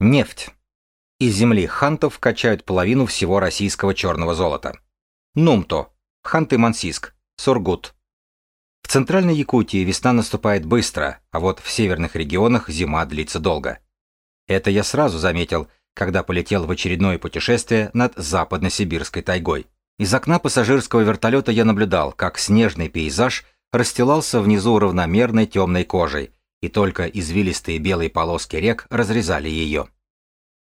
Нефть. Из земли хантов качают половину всего российского черного золота. Нумто. Ханты-Мансийск. Сургут. В центральной Якутии весна наступает быстро, а вот в северных регионах зима длится долго. Это я сразу заметил, когда полетел в очередное путешествие над западно-сибирской тайгой. Из окна пассажирского вертолета я наблюдал, как снежный пейзаж расстилался внизу равномерной темной кожей, и только извилистые белые полоски рек разрезали ее.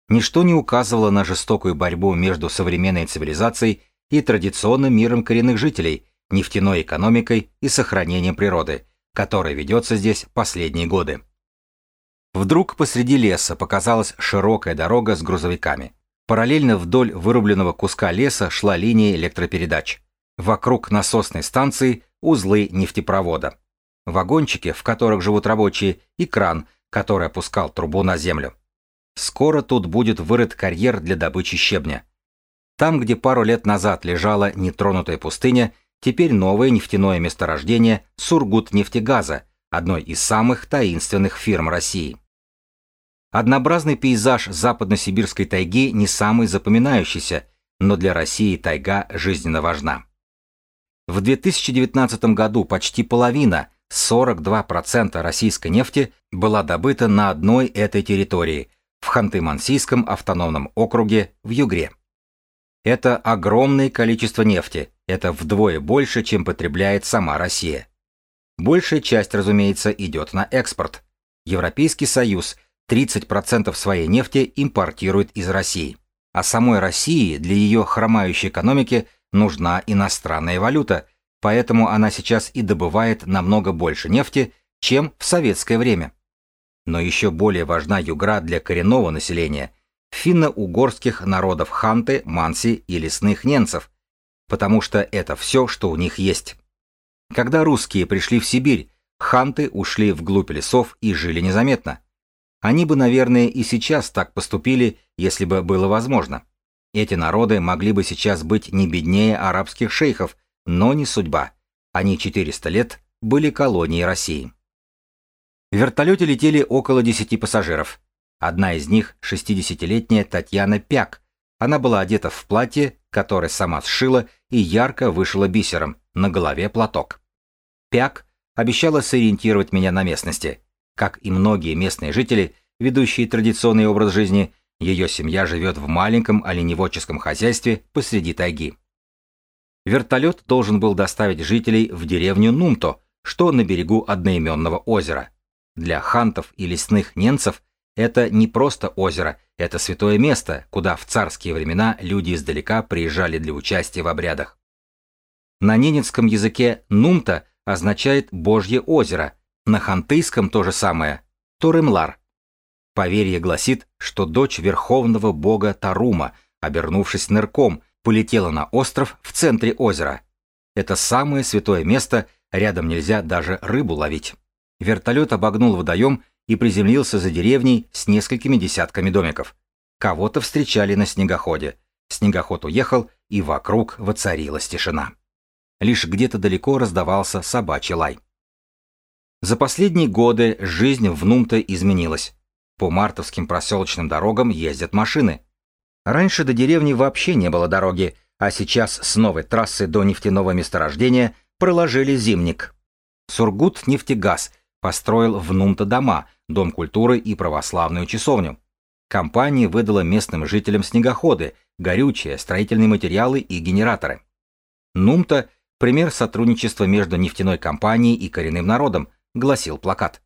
Ничто не указывало на жестокую борьбу между современной цивилизацией и традиционным миром коренных жителей, нефтяной экономикой и сохранением природы, которая ведется здесь последние годы. Вдруг посреди леса показалась широкая дорога с грузовиками. Параллельно вдоль вырубленного куска леса шла линия электропередач. Вокруг насосной станции узлы нефтепровода. Вагончики, в которых живут рабочие, и кран, который опускал трубу на землю. Скоро тут будет вырыт карьер для добычи щебня. Там, где пару лет назад лежала нетронутая пустыня, теперь новое нефтяное месторождение Сургут-нефтегаза, одной из самых таинственных фирм России. Однообразный пейзаж западно-сибирской тайги не самый запоминающийся, но для России тайга жизненно важна. В 2019 году почти половина, 42% российской нефти была добыта на одной этой территории, в Ханты-Мансийском автономном округе в Югре. Это огромное количество нефти, это вдвое больше, чем потребляет сама Россия. Большая часть, разумеется, идет на экспорт. Европейский Союз 30% своей нефти импортирует из России. А самой России для ее хромающей экономики нужна иностранная валюта, поэтому она сейчас и добывает намного больше нефти, чем в советское время. Но еще более важна югра для коренного населения, финно-угорских народов ханты, манси и лесных ненцев, потому что это все, что у них есть. Когда русские пришли в Сибирь, ханты ушли вглубь лесов и жили незаметно. Они бы, наверное, и сейчас так поступили, если бы было возможно. Эти народы могли бы сейчас быть не беднее арабских шейхов, но не судьба. Они 400 лет были колонией России. В вертолете летели около 10 пассажиров. Одна из них – 60-летняя Татьяна Пяк. Она была одета в платье, которое сама сшила и ярко вышила бисером, на голове платок. Пяк обещала сориентировать меня на местности. Как и многие местные жители, ведущие традиционный образ жизни, ее семья живет в маленьком оленеводческом хозяйстве посреди тайги. Вертолет должен был доставить жителей в деревню Нумто, что на берегу одноименного озера. Для хантов и лесных ненцев это не просто озеро, это святое место, куда в царские времена люди издалека приезжали для участия в обрядах. На ненецком языке «нумта» означает «божье озеро», на хантыйском то же самое – «торемлар». Поверье гласит, что дочь верховного бога Тарума, обернувшись нырком, полетела на остров в центре озера. Это самое святое место, рядом нельзя даже рыбу ловить. Вертолет обогнул водоем и приземлился за деревней с несколькими десятками домиков. Кого-то встречали на снегоходе. Снегоход уехал, и вокруг воцарилась тишина. Лишь где-то далеко раздавался собачий лай. За последние годы жизнь в Нумте изменилась. По мартовским проселочным дорогам ездят машины. Раньше до деревни вообще не было дороги, а сейчас с новой трассы до нефтяного месторождения проложили зимник. Сургут нефтегаз построил в Нумта дома, Дом культуры и православную часовню. Компания выдала местным жителям снегоходы, горючее, строительные материалы и генераторы. Нумта – пример сотрудничества между нефтяной компанией и коренным народом, гласил плакат.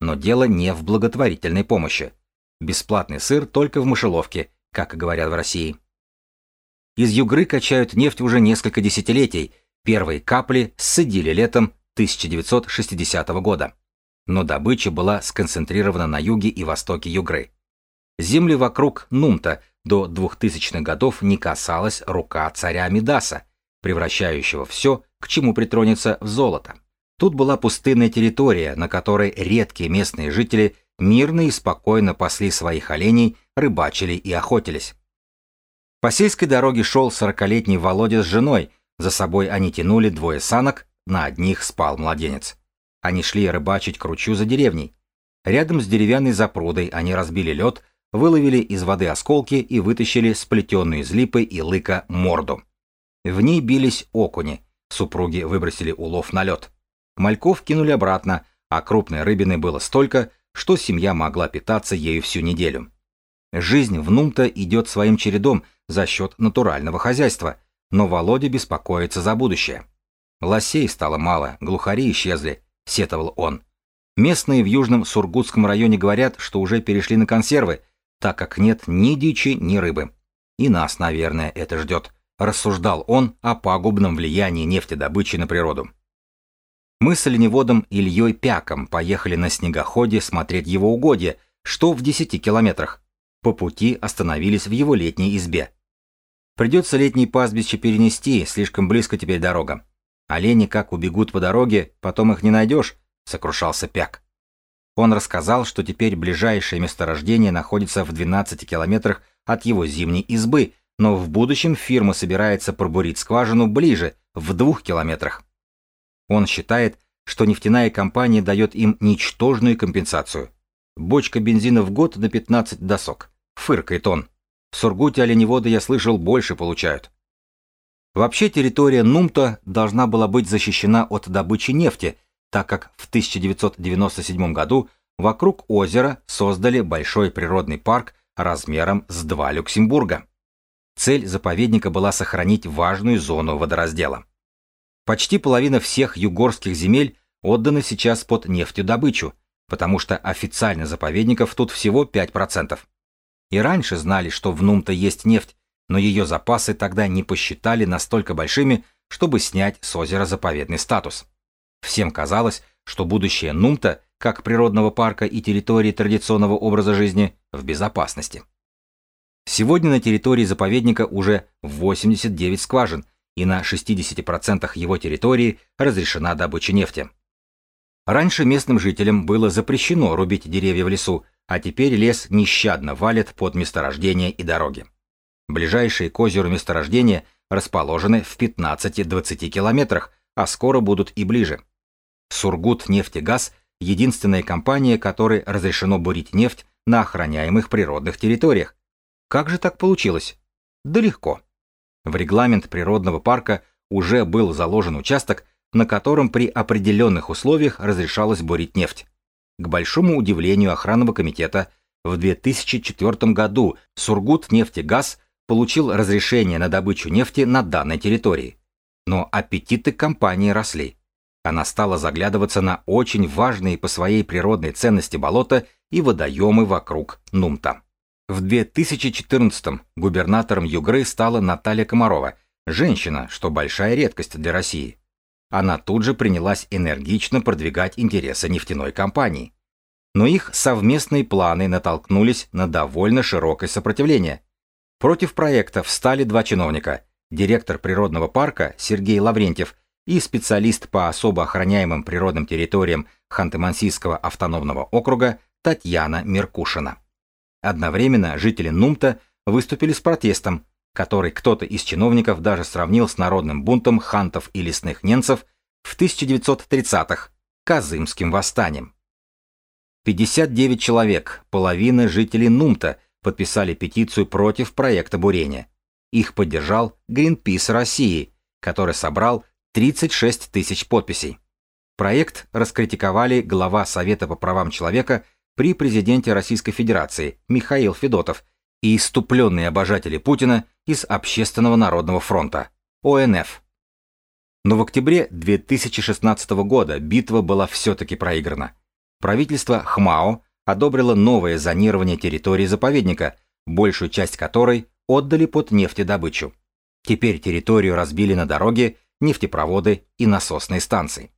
Но дело не в благотворительной помощи. Бесплатный сыр только в мышеловке, как говорят в России. Из Югры качают нефть уже несколько десятилетий, первые капли ссадили летом 1960 года но добыча была сконцентрирована на юге и востоке Югры. Земли вокруг Нумта до 2000-х годов не касалась рука царя Мидаса, превращающего все, к чему притронется, в золото. Тут была пустынная территория, на которой редкие местные жители мирно и спокойно пасли своих оленей, рыбачили и охотились. По сельской дороге шел сорокалетний Володя с женой, за собой они тянули двое санок, на одних спал младенец. Они шли рыбачить к ручью за деревней. Рядом с деревянной запрудой они разбили лед, выловили из воды осколки и вытащили сплетенную из липы и лыка морду. В ней бились окуни, супруги выбросили улов на лед. Мальков кинули обратно, а крупной рыбины было столько, что семья могла питаться ею всю неделю. Жизнь в Нумта идет своим чередом за счет натурального хозяйства, но Володя беспокоится за будущее. Лосей стало мало, глухари исчезли, сетовал он. Местные в Южном Сургутском районе говорят, что уже перешли на консервы, так как нет ни дичи, ни рыбы. И нас, наверное, это ждет, рассуждал он о пагубном влиянии нефтедобычи на природу. Мы с оленеводом Ильей Пяком поехали на снегоходе смотреть его угодья, что в 10 километрах. По пути остановились в его летней избе. Придется летний пастбище перенести, слишком близко теперь дорога. Олени как убегут по дороге, потом их не найдешь, сокрушался Пяк. Он рассказал, что теперь ближайшее месторождение находится в 12 километрах от его зимней избы, но в будущем фирма собирается пробурить скважину ближе, в двух километрах. Он считает, что нефтяная компания дает им ничтожную компенсацию. Бочка бензина в год на 15 досок. Фыркает он. В Сургуте оленеводы, я слышал, больше получают. Вообще территория Нумта должна была быть защищена от добычи нефти, так как в 1997 году вокруг озера создали большой природный парк размером с два Люксембурга. Цель заповедника была сохранить важную зону водораздела. Почти половина всех югорских земель отдана сейчас под нефтедобычу, потому что официально заповедников тут всего 5%. И раньше знали, что в Нумта есть нефть, но ее запасы тогда не посчитали настолько большими, чтобы снять с озера заповедный статус. Всем казалось, что будущее Нумта, как природного парка и территории традиционного образа жизни, в безопасности. Сегодня на территории заповедника уже 89 скважин, и на 60% его территории разрешена добыча нефти. Раньше местным жителям было запрещено рубить деревья в лесу, а теперь лес нещадно валит под месторождения и дороги. Ближайшие к озеру месторождения расположены в 15-20 километрах, а скоро будут и ближе. Сургут нефтегаз – единственная компания, которой разрешено бурить нефть на охраняемых природных территориях. Как же так получилось? Да легко. В регламент природного парка уже был заложен участок, на котором при определенных условиях разрешалось бурить нефть. К большому удивлению охранного комитета, в 2004 году Сургут нефтегаз получил разрешение на добычу нефти на данной территории. Но аппетиты компании росли. Она стала заглядываться на очень важные по своей природной ценности болота и водоемы вокруг Нумта. В 2014-м губернатором Югры стала Наталья Комарова, женщина, что большая редкость для России. Она тут же принялась энергично продвигать интересы нефтяной компании. Но их совместные планы натолкнулись на довольно широкое сопротивление. Против проекта встали два чиновника – директор природного парка Сергей Лаврентьев и специалист по особо охраняемым природным территориям Ханты-Мансийского автономного округа Татьяна Меркушина. Одновременно жители Нумта выступили с протестом, который кто-то из чиновников даже сравнил с народным бунтом хантов и лесных ненцев в 1930-х, Казымским восстанием. 59 человек, половина жителей Нумта, подписали петицию против проекта бурения. Их поддержал Greenpeace России, который собрал 36 тысяч подписей. Проект раскритиковали глава Совета по правам человека при президенте Российской Федерации Михаил Федотов и иступленные обожатели Путина из Общественного народного фронта, ОНФ. Но в октябре 2016 года битва была все-таки проиграна. Правительство ХМАО одобрило новое зонирование территории заповедника, большую часть которой отдали под нефтедобычу. Теперь территорию разбили на дороги, нефтепроводы и насосные станции.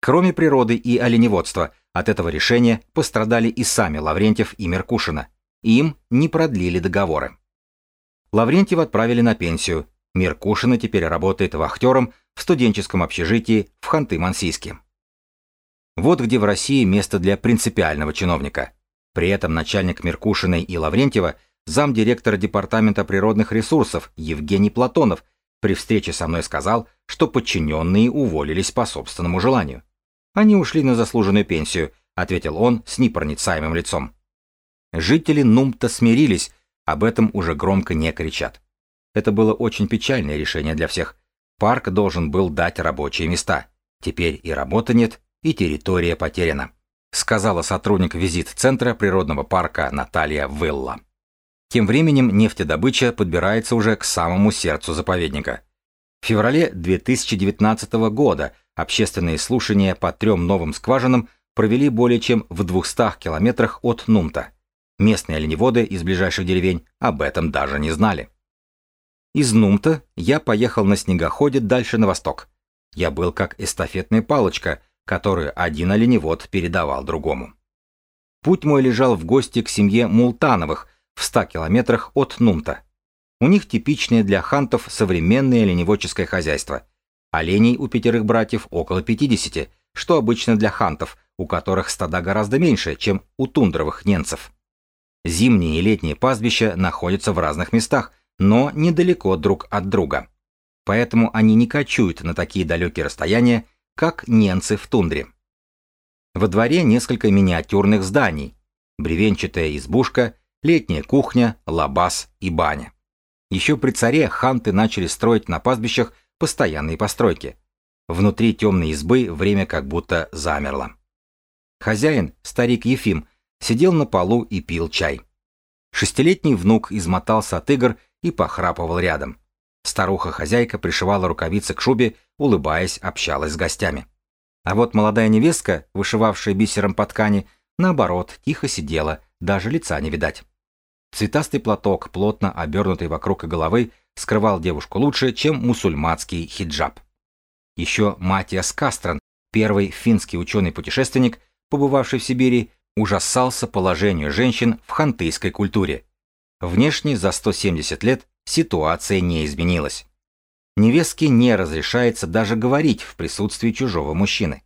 Кроме природы и оленеводства, от этого решения пострадали и сами Лаврентьев и Меркушина. Им не продлили договоры. Лаврентьева отправили на пенсию. Меркушина теперь работает вахтером в студенческом общежитии в Ханты-Мансийске. Вот где в России место для принципиального чиновника. При этом начальник Меркушиной и Лаврентьева замдиректора Департамента природных ресурсов Евгений Платонов при встрече со мной сказал, что подчиненные уволились по собственному желанию. Они ушли на заслуженную пенсию, ответил он с непроницаемым лицом. Жители Нумта смирились, об этом уже громко не кричат. Это было очень печальное решение для всех. Парк должен был дать рабочие места. Теперь и работы нет, и территория потеряна, сказала сотрудник визит-центра природного парка Наталья Вилла. Тем временем нефтедобыча подбирается уже к самому сердцу заповедника. В феврале 2019 года общественные слушания по трем новым скважинам провели более чем в 200 километрах от Нумта. Местные оленеводы из ближайших деревень об этом даже не знали. Из Нумта я поехал на снегоходе дальше на восток. Я был как эстафетная палочка, которую один оленевод передавал другому. Путь мой лежал в гости к семье Мултановых в 100 километрах от Нумта. У них типичное для хантов современное оленеводческое хозяйство. Оленей у пятерых братьев около 50, что обычно для хантов, у которых стада гораздо меньше, чем у тундровых ненцев. Зимние и летние пастбища находятся в разных местах, но недалеко друг от друга. Поэтому они не кочуют на такие далекие расстояния, как ненцы в тундре. Во дворе несколько миниатюрных зданий, бревенчатая избушка, летняя кухня, лабаз и баня. Еще при царе ханты начали строить на пастбищах постоянные постройки. Внутри темной избы время как будто замерло. Хозяин, старик Ефим, сидел на полу и пил чай. Шестилетний внук измотался от игр и похрапывал рядом. Старуха-хозяйка пришивала рукавицы к шубе, улыбаясь, общалась с гостями. А вот молодая невестка, вышивавшая бисером по ткани, наоборот, тихо сидела, даже лица не видать. Цветастый платок, плотно обернутый вокруг головы, скрывал девушку лучше, чем мусульманский хиджаб. Еще Матиас Кастрон, первый финский ученый-путешественник, побывавший в Сибири, ужасался положению женщин в хантыйской культуре. Внешне за 170 лет ситуация не изменилась. Невестке не разрешается даже говорить в присутствии чужого мужчины.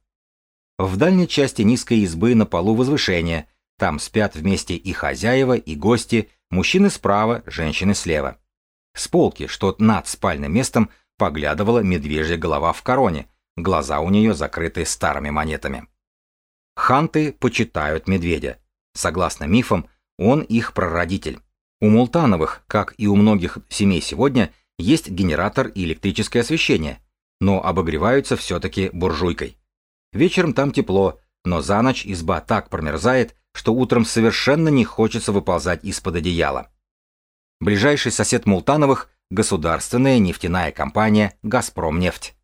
В дальней части низкой избы на полу возвышения, там спят вместе и хозяева, и гости, мужчины справа, женщины слева. С полки, что над спальным местом, поглядывала медвежья голова в короне, глаза у нее закрыты старыми монетами. Ханты почитают медведя. Согласно мифам, он их прародитель. У Мултановых, как и у многих семей сегодня, есть генератор и электрическое освещение, но обогреваются все-таки буржуйкой. Вечером там тепло, но за ночь изба так промерзает, что утром совершенно не хочется выползать из-под одеяла. Ближайший сосед Мултановых – государственная нефтяная компания «Газпромнефть».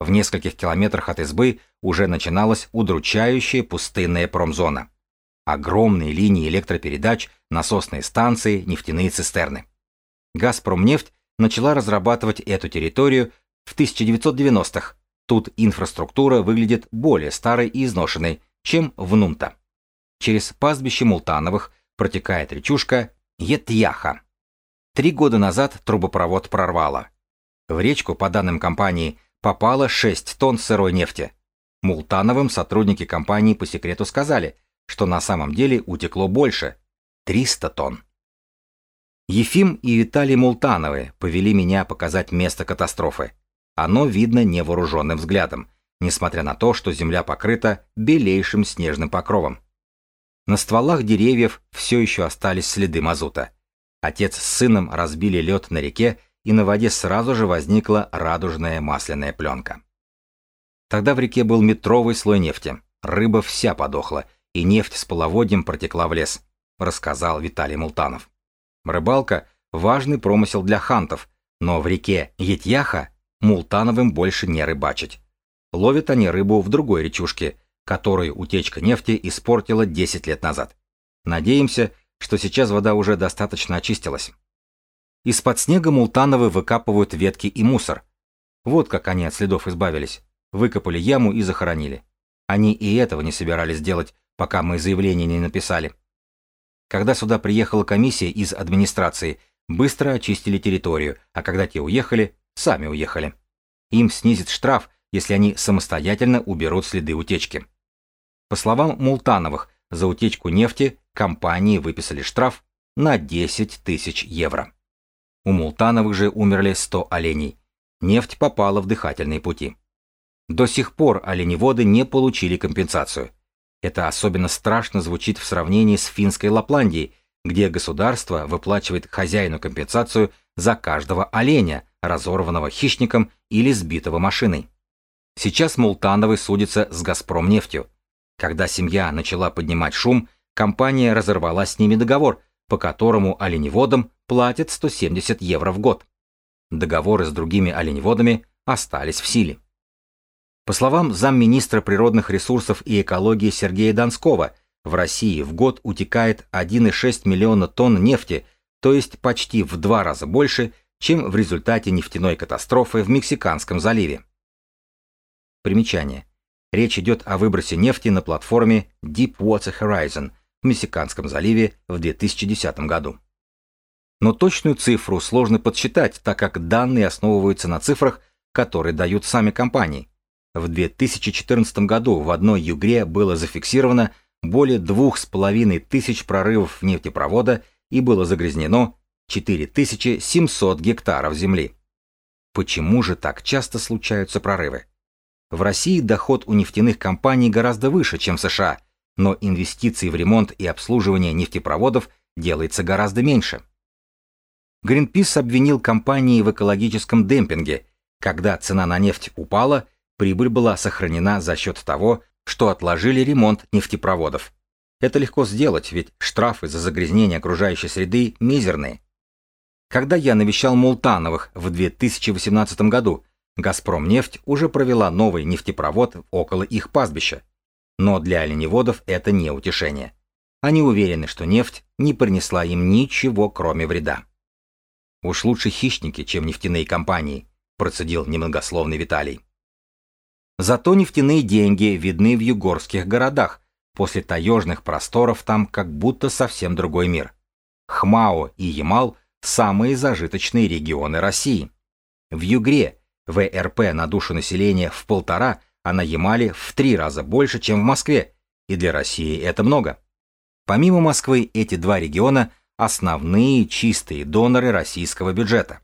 В нескольких километрах от избы уже начиналась удручающая пустынная промзона. Огромные линии электропередач, насосные станции, нефтяные цистерны. «Газпромнефть» начала разрабатывать эту территорию в 1990-х. Тут инфраструктура выглядит более старой и изношенной, чем в Нунта. Через пастбище Мултановых протекает речушка Етьяха. Три года назад трубопровод прорвало. В речку, по данным компании, попало 6 тонн сырой нефти. Мултановым сотрудники компании по секрету сказали, что на самом деле утекло больше – 300 тонн. Ефим и Виталий Мултановы повели меня показать место катастрофы. Оно видно невооруженным взглядом, несмотря на то, что земля покрыта белейшим снежным покровом. На стволах деревьев все еще остались следы мазута. Отец с сыном разбили лед на реке, и на воде сразу же возникла радужная масляная пленка. Тогда в реке был метровый слой нефти. Рыба вся подохла, и нефть с половодьем протекла в лес, рассказал Виталий Мултанов. Рыбалка – важный промысел для хантов, но в реке Етьяха Мултановым больше не рыбачить. Ловят они рыбу в другой речушке, которую утечка нефти испортила 10 лет назад. Надеемся, что сейчас вода уже достаточно очистилась. Из-под снега Мултановы выкапывают ветки и мусор. Вот как они от следов избавились. Выкопали яму и захоронили. Они и этого не собирались делать, пока мы заявление не написали. Когда сюда приехала комиссия из администрации, быстро очистили территорию, а когда те уехали, сами уехали. Им снизит штраф, если они самостоятельно уберут следы утечки. По словам Мултановых, за утечку нефти компании выписали штраф на 10 тысяч евро. У Мултановых же умерли 100 оленей. Нефть попала в дыхательные пути. До сих пор оленеводы не получили компенсацию. Это особенно страшно звучит в сравнении с финской Лапландией, где государство выплачивает хозяину компенсацию за каждого оленя, разорванного хищником или сбитого машиной. Сейчас Мултановы судятся с «Газпром» нефтью. Когда семья начала поднимать шум, компания разорвала с ними договор, по которому оленеводам платят 170 евро в год. Договоры с другими оленеводами остались в силе. По словам замминистра природных ресурсов и экологии Сергея Донского, в России в год утекает 1,6 миллиона тонн нефти, то есть почти в два раза больше, чем в результате нефтяной катастрофы в Мексиканском заливе. Примечание. Речь идет о выбросе нефти на платформе Deepwater Horizon в Мексиканском заливе в 2010 году. Но точную цифру сложно подсчитать, так как данные основываются на цифрах, которые дают сами компании. В 2014 году в одной югре было зафиксировано более 2,5 тысяч прорывов нефтепровода и было загрязнено 4700 гектаров земли. Почему же так часто случаются прорывы? В России доход у нефтяных компаний гораздо выше, чем в США, но инвестиций в ремонт и обслуживание нефтепроводов делается гораздо меньше. Greenpeace обвинил компании в экологическом демпинге. Когда цена на нефть упала, прибыль была сохранена за счет того, что отложили ремонт нефтепроводов. Это легко сделать, ведь штрафы за загрязнение окружающей среды мизерные. Когда я навещал Мултановых в 2018 году, «Газпромнефть» уже провела новый нефтепровод около их пастбища. Но для оленеводов это не утешение. Они уверены, что нефть не принесла им ничего, кроме вреда. «Уж лучше хищники, чем нефтяные компании», процедил немногословный Виталий. Зато нефтяные деньги видны в югорских городах. После таежных просторов там как будто совсем другой мир. Хмао и Ямал – самые зажиточные регионы России. В Югре ВРП на душу населения в полтора, а на Ямале в три раза больше, чем в Москве, и для России это много. Помимо Москвы, эти два региона – основные чистые доноры российского бюджета.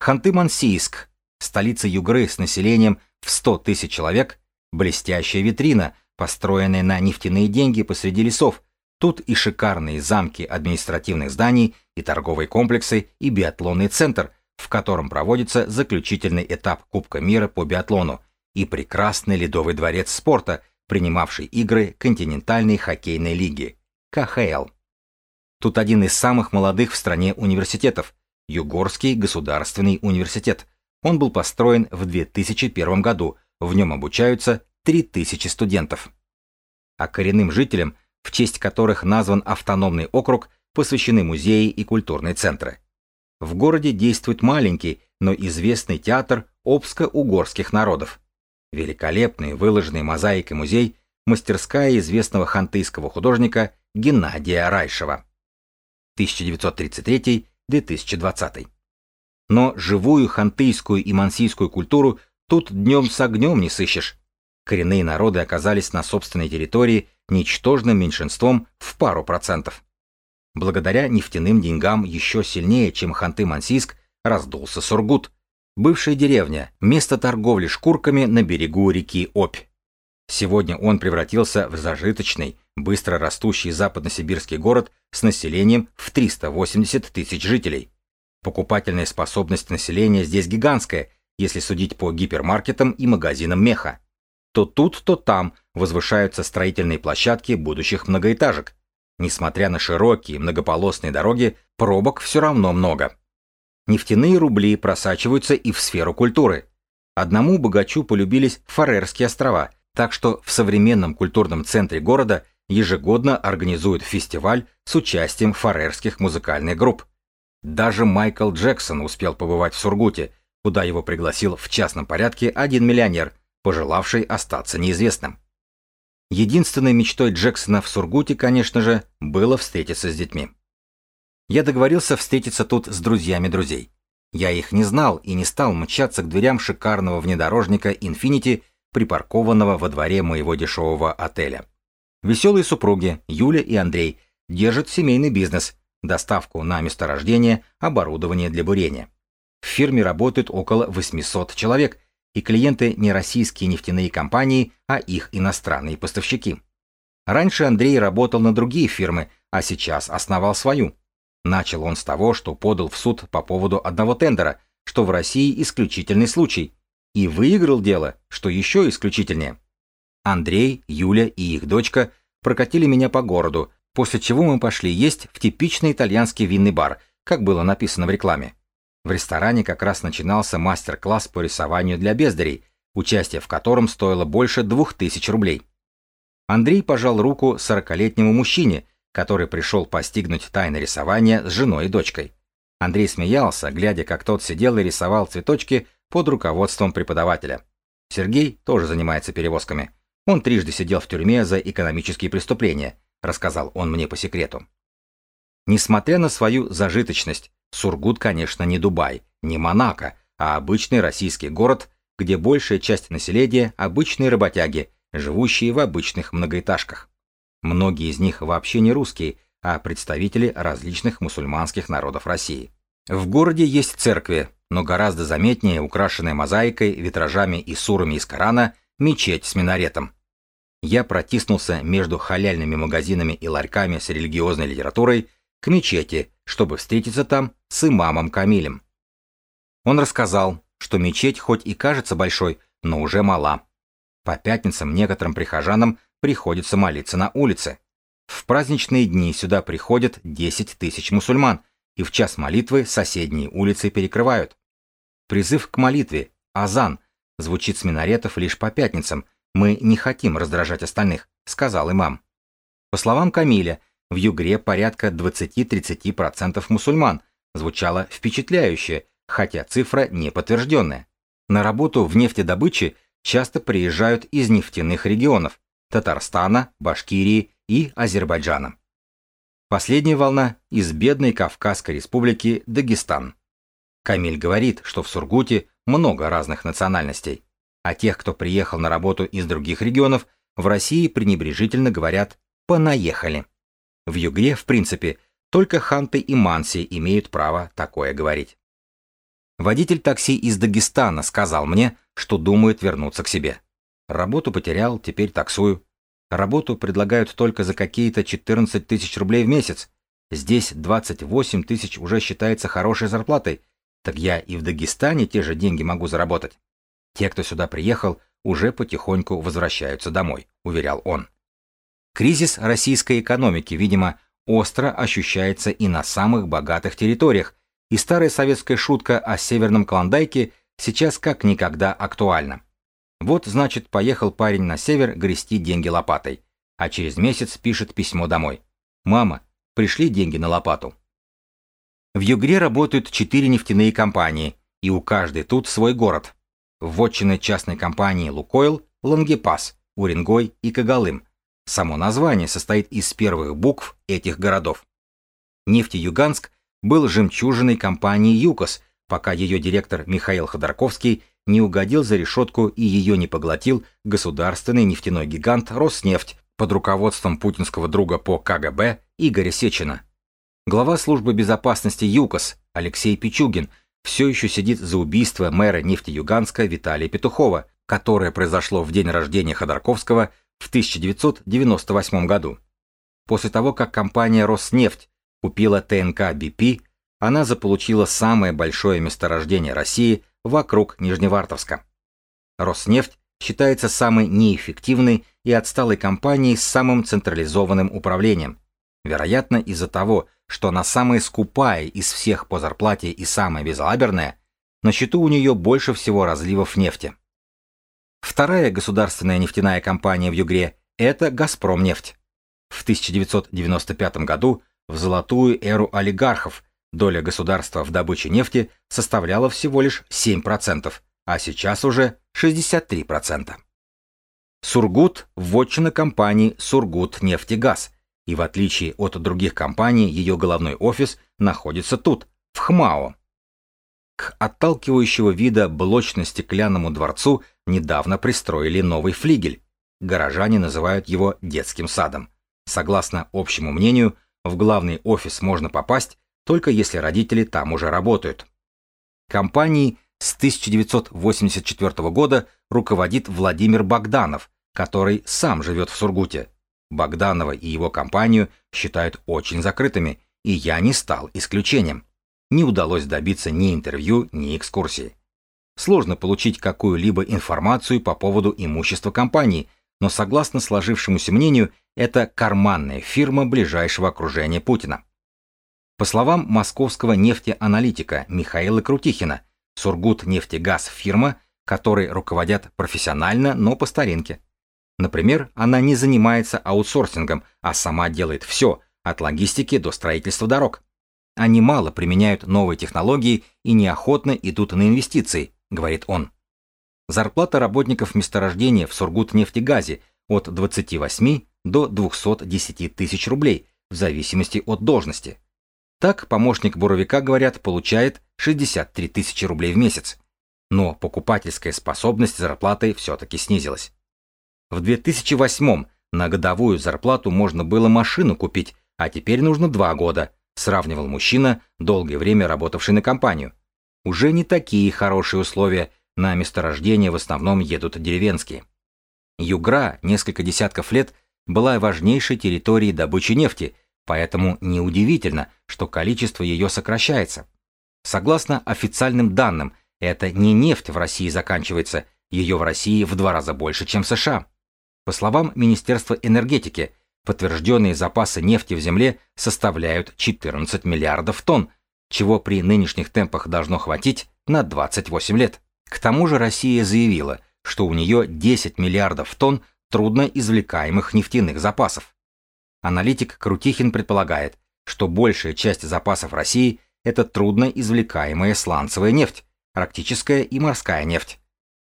Ханты-Мансийск, столица Югры с населением в 100 тысяч человек, блестящая витрина, построенная на нефтяные деньги посреди лесов. Тут и шикарные замки административных зданий, и торговые комплексы, и биатлонный центр, в котором проводится заключительный этап Кубка мира по биатлону, и прекрасный ледовый дворец спорта, принимавший игры континентальной хоккейной лиги, КХЛ. Тут один из самых молодых в стране университетов, Югорский государственный университет, он был построен в 2001 году, в нем обучаются 3000 студентов. А коренным жителям, в честь которых назван автономный округ, посвящены музеи и культурные центры. В городе действует маленький, но известный театр обско-угорских народов. Великолепный, выложенный мозаикой музей, мастерская известного хантыйского художника Геннадия Райшева. 1933-2020. Но живую хантыйскую и мансийскую культуру тут днем с огнем не сыщешь. Коренные народы оказались на собственной территории ничтожным меньшинством в пару процентов. Благодаря нефтяным деньгам еще сильнее, чем Ханты-Мансийск, раздулся Сургут, бывшая деревня, место торговли шкурками на берегу реки Обь. Сегодня он превратился в зажиточный, быстро растущий западносибирский город с населением в 380 тысяч жителей. Покупательная способность населения здесь гигантская, если судить по гипермаркетам и магазинам меха. То тут, то там возвышаются строительные площадки будущих многоэтажек. Несмотря на широкие многополосные дороги, пробок все равно много. Нефтяные рубли просачиваются и в сферу культуры. Одному богачу полюбились Фарерские острова, так что в современном культурном центре города ежегодно организуют фестиваль с участием фарерских музыкальных групп. Даже Майкл Джексон успел побывать в Сургуте, куда его пригласил в частном порядке один миллионер, пожелавший остаться неизвестным. Единственной мечтой Джексона в Сургуте, конечно же, было встретиться с детьми. Я договорился встретиться тут с друзьями друзей. Я их не знал и не стал мчаться к дверям шикарного внедорожника Infiniti, припаркованного во дворе моего дешевого отеля. Веселые супруги, Юля и Андрей, держат семейный бизнес, доставку на месторождение оборудования для бурения. В фирме работают около 800 человек, и клиенты не российские нефтяные компании, а их иностранные поставщики. Раньше Андрей работал на другие фирмы, а сейчас основал свою. Начал он с того, что подал в суд по поводу одного тендера, что в России исключительный случай, и выиграл дело, что еще исключительнее. Андрей, Юля и их дочка прокатили меня по городу, после чего мы пошли есть в типичный итальянский винный бар, как было написано в рекламе. В ресторане как раз начинался мастер-класс по рисованию для бездарей, участие в котором стоило больше двух тысяч рублей. Андрей пожал руку сорокалетнему мужчине, который пришел постигнуть тайны рисования с женой и дочкой. Андрей смеялся, глядя, как тот сидел и рисовал цветочки под руководством преподавателя. Сергей тоже занимается перевозками. Он трижды сидел в тюрьме за экономические преступления, рассказал он мне по секрету. Несмотря на свою зажиточность, Сургут, конечно, не Дубай, не Монако, а обычный российский город, где большая часть населения – обычные работяги, живущие в обычных многоэтажках. Многие из них вообще не русские, а представители различных мусульманских народов России. В городе есть церкви, но гораздо заметнее украшенная мозаикой, витражами и сурами из Корана мечеть с минаретом. Я протиснулся между халяльными магазинами и ларьками с религиозной литературой к мечети, чтобы встретиться там с имамом Камилем. Он рассказал, что мечеть хоть и кажется большой, но уже мала. По пятницам некоторым прихожанам приходится молиться на улице. В праздничные дни сюда приходят 10 тысяч мусульман, и в час молитвы соседние улицы перекрывают. Призыв к молитве, азан, звучит с минаретов лишь по пятницам. Мы не хотим раздражать остальных, сказал имам. По словам Камиля, в Югре порядка 20-30% мусульман, звучало впечатляюще, хотя цифра не подтвержденная. На работу в нефтедобыче часто приезжают из нефтяных регионов – Татарстана, Башкирии и Азербайджана. Последняя волна из бедной Кавказской республики Дагестан. Камиль говорит, что в Сургуте много разных национальностей, а тех, кто приехал на работу из других регионов, в России пренебрежительно говорят «понаехали». В Югре, в принципе, только ханты и манси имеют право такое говорить. Водитель такси из Дагестана сказал мне, что думает вернуться к себе. Работу потерял, теперь таксую. Работу предлагают только за какие-то 14 тысяч рублей в месяц. Здесь 28 тысяч уже считается хорошей зарплатой. Так я и в Дагестане те же деньги могу заработать. Те, кто сюда приехал, уже потихоньку возвращаются домой, уверял он. Кризис российской экономики, видимо, остро ощущается и на самых богатых территориях, и старая советская шутка о северном Клондайке сейчас как никогда актуальна. Вот, значит, поехал парень на север грести деньги лопатой, а через месяц пишет письмо домой. «Мама, пришли деньги на лопату». В Югре работают четыре нефтяные компании, и у каждой тут свой город. Вотчины частной компании «Лукойл», «Лангепас», «Уренгой» и «Кагалым», Само название состоит из первых букв этих городов. Нефтеюганск был жемчужиной компании «ЮКОС», пока ее директор Михаил Ходорковский не угодил за решетку и ее не поглотил государственный нефтяной гигант «Роснефть» под руководством путинского друга по КГБ Игоря Сечина. Глава службы безопасности ЮКОС Алексей Пичугин все еще сидит за убийство мэра нефтеюганска Виталия Петухова, которое произошло в день рождения Ходорковского – в 1998 году. После того, как компания «Роснефть» купила ТНК «БП», она заполучила самое большое месторождение России вокруг Нижневартовска. «Роснефть» считается самой неэффективной и отсталой компанией с самым централизованным управлением. Вероятно, из-за того, что она самая скупая из всех по зарплате и самая безалаберная, на счету у нее больше всего разливов нефти. Вторая государственная нефтяная компания в Югре – это «Газпромнефть». В 1995 году, в золотую эру олигархов, доля государства в добыче нефти составляла всего лишь 7%, а сейчас уже 63%. Сургут – вотчина компании «Сургут нефтегаз», и в отличие от других компаний, ее головной офис находится тут, в ХМАО. К отталкивающего вида блочно-стеклянному дворцу недавно пристроили новый флигель. Горожане называют его детским садом. Согласно общему мнению, в главный офис можно попасть, только если родители там уже работают. Компанией с 1984 года руководит Владимир Богданов, который сам живет в Сургуте. Богданова и его компанию считают очень закрытыми, и я не стал исключением. Не удалось добиться ни интервью, ни экскурсии. Сложно получить какую-либо информацию по поводу имущества компании, но согласно сложившемуся мнению, это карманная фирма ближайшего окружения Путина. По словам московского нефтеаналитика Михаила Крутихина, Сургут нефтегаз фирма, которой руководят профессионально, но по старинке. Например, она не занимается аутсорсингом, а сама делает все, от логистики до строительства дорог. Они мало применяют новые технологии и неохотно идут на инвестиции, говорит он. Зарплата работников месторождения в Сургутнефтегазе от 28 до 210 тысяч рублей, в зависимости от должности. Так, помощник буровика, говорят, получает 63 тысячи рублей в месяц. Но покупательская способность зарплаты все-таки снизилась. В 2008 на годовую зарплату можно было машину купить, а теперь нужно два года, сравнивал мужчина, долгое время работавший на компанию. Уже не такие хорошие условия, на месторождение в основном едут деревенские. Югра несколько десятков лет была важнейшей территорией добычи нефти, поэтому неудивительно, что количество ее сокращается. Согласно официальным данным, это не нефть в России заканчивается, ее в России в два раза больше, чем в США. По словам Министерства энергетики, подтвержденные запасы нефти в земле составляют 14 миллиардов тонн, чего при нынешних темпах должно хватить на 28 лет. К тому же Россия заявила, что у нее 10 миллиардов тонн трудноизвлекаемых нефтяных запасов. Аналитик Крутихин предполагает, что большая часть запасов России – это трудноизвлекаемая сланцевая нефть, арктическая и морская нефть.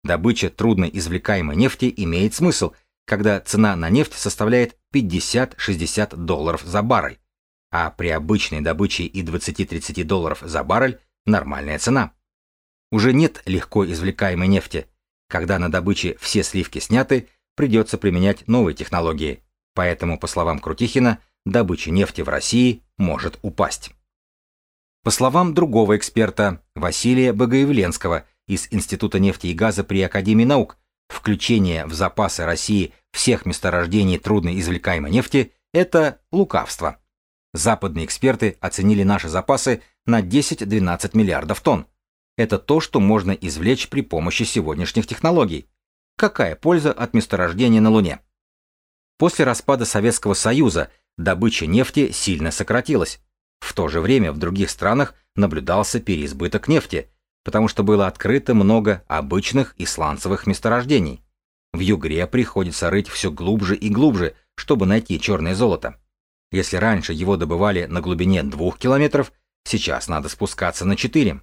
Добыча трудноизвлекаемой нефти имеет смысл, когда цена на нефть составляет 50-60 долларов за баррель, а при обычной добыче и 20-30 долларов за баррель – нормальная цена. Уже нет легко извлекаемой нефти. Когда на добыче все сливки сняты, придется применять новые технологии. Поэтому, по словам Крутихина, добыча нефти в России может упасть. По словам другого эксперта, Василия Богоявленского из Института нефти и газа при Академии наук, включение в запасы России всех месторождений трудноизвлекаемой нефти – это лукавство. Западные эксперты оценили наши запасы на 10-12 миллиардов тонн. Это то, что можно извлечь при помощи сегодняшних технологий. Какая польза от месторождения на Луне? После распада Советского Союза добыча нефти сильно сократилась. В то же время в других странах наблюдался переизбыток нефти, потому что было открыто много обычных и сланцевых месторождений. В Югре приходится рыть все глубже и глубже, чтобы найти черное золото. Если раньше его добывали на глубине двух километров, сейчас надо спускаться на 4.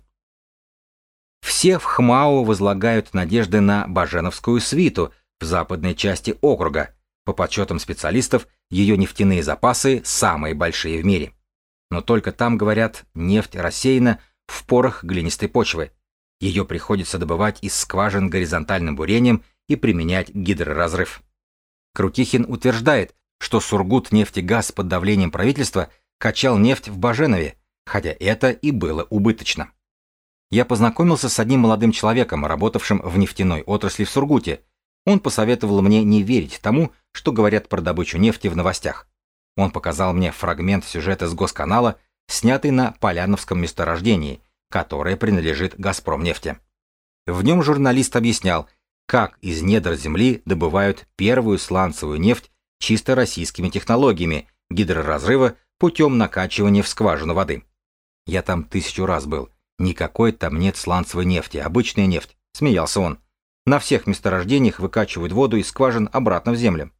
Все в Хмао возлагают надежды на Баженовскую свиту в западной части округа. По подсчетам специалистов, ее нефтяные запасы самые большие в мире. Но только там, говорят, нефть рассеяна в порах глинистой почвы. Ее приходится добывать из скважин горизонтальным бурением и применять гидроразрыв. Крутихин утверждает, что Сургут нефтегаз под давлением правительства качал нефть в Баженове, хотя это и было убыточно. Я познакомился с одним молодым человеком, работавшим в нефтяной отрасли в Сургуте. Он посоветовал мне не верить тому, что говорят про добычу нефти в новостях. Он показал мне фрагмент сюжета с Госканала, снятый на Поляновском месторождении, которое принадлежит «Газпромнефти». В нем журналист объяснял, как из недр земли добывают первую сланцевую нефть чисто российскими технологиями гидроразрыва путем накачивания в скважину воды. Я там тысячу раз был – Никакой там нет сланцевой нефти, обычная нефть, смеялся он. На всех месторождениях выкачивают воду из скважин обратно в землю.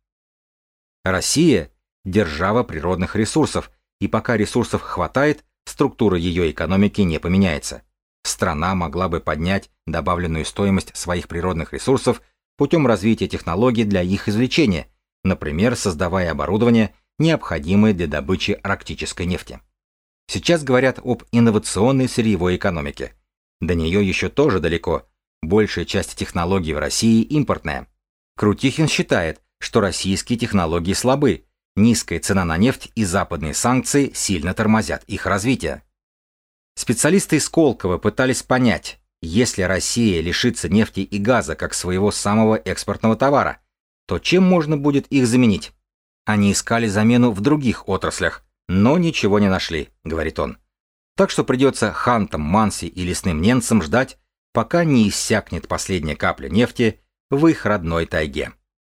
Россия – держава природных ресурсов, и пока ресурсов хватает, структура ее экономики не поменяется. Страна могла бы поднять добавленную стоимость своих природных ресурсов путем развития технологий для их извлечения, например, создавая оборудование, необходимое для добычи арктической нефти. Сейчас говорят об инновационной сырьевой экономике. До нее еще тоже далеко. Большая часть технологий в России импортная. Крутихин считает, что российские технологии слабы, низкая цена на нефть и западные санкции сильно тормозят их развитие. Специалисты из Колково пытались понять, если Россия лишится нефти и газа как своего самого экспортного товара, то чем можно будет их заменить? Они искали замену в других отраслях, но ничего не нашли, говорит он. Так что придется хантам, манси и лесным ненцам ждать, пока не иссякнет последняя капля нефти в их родной тайге.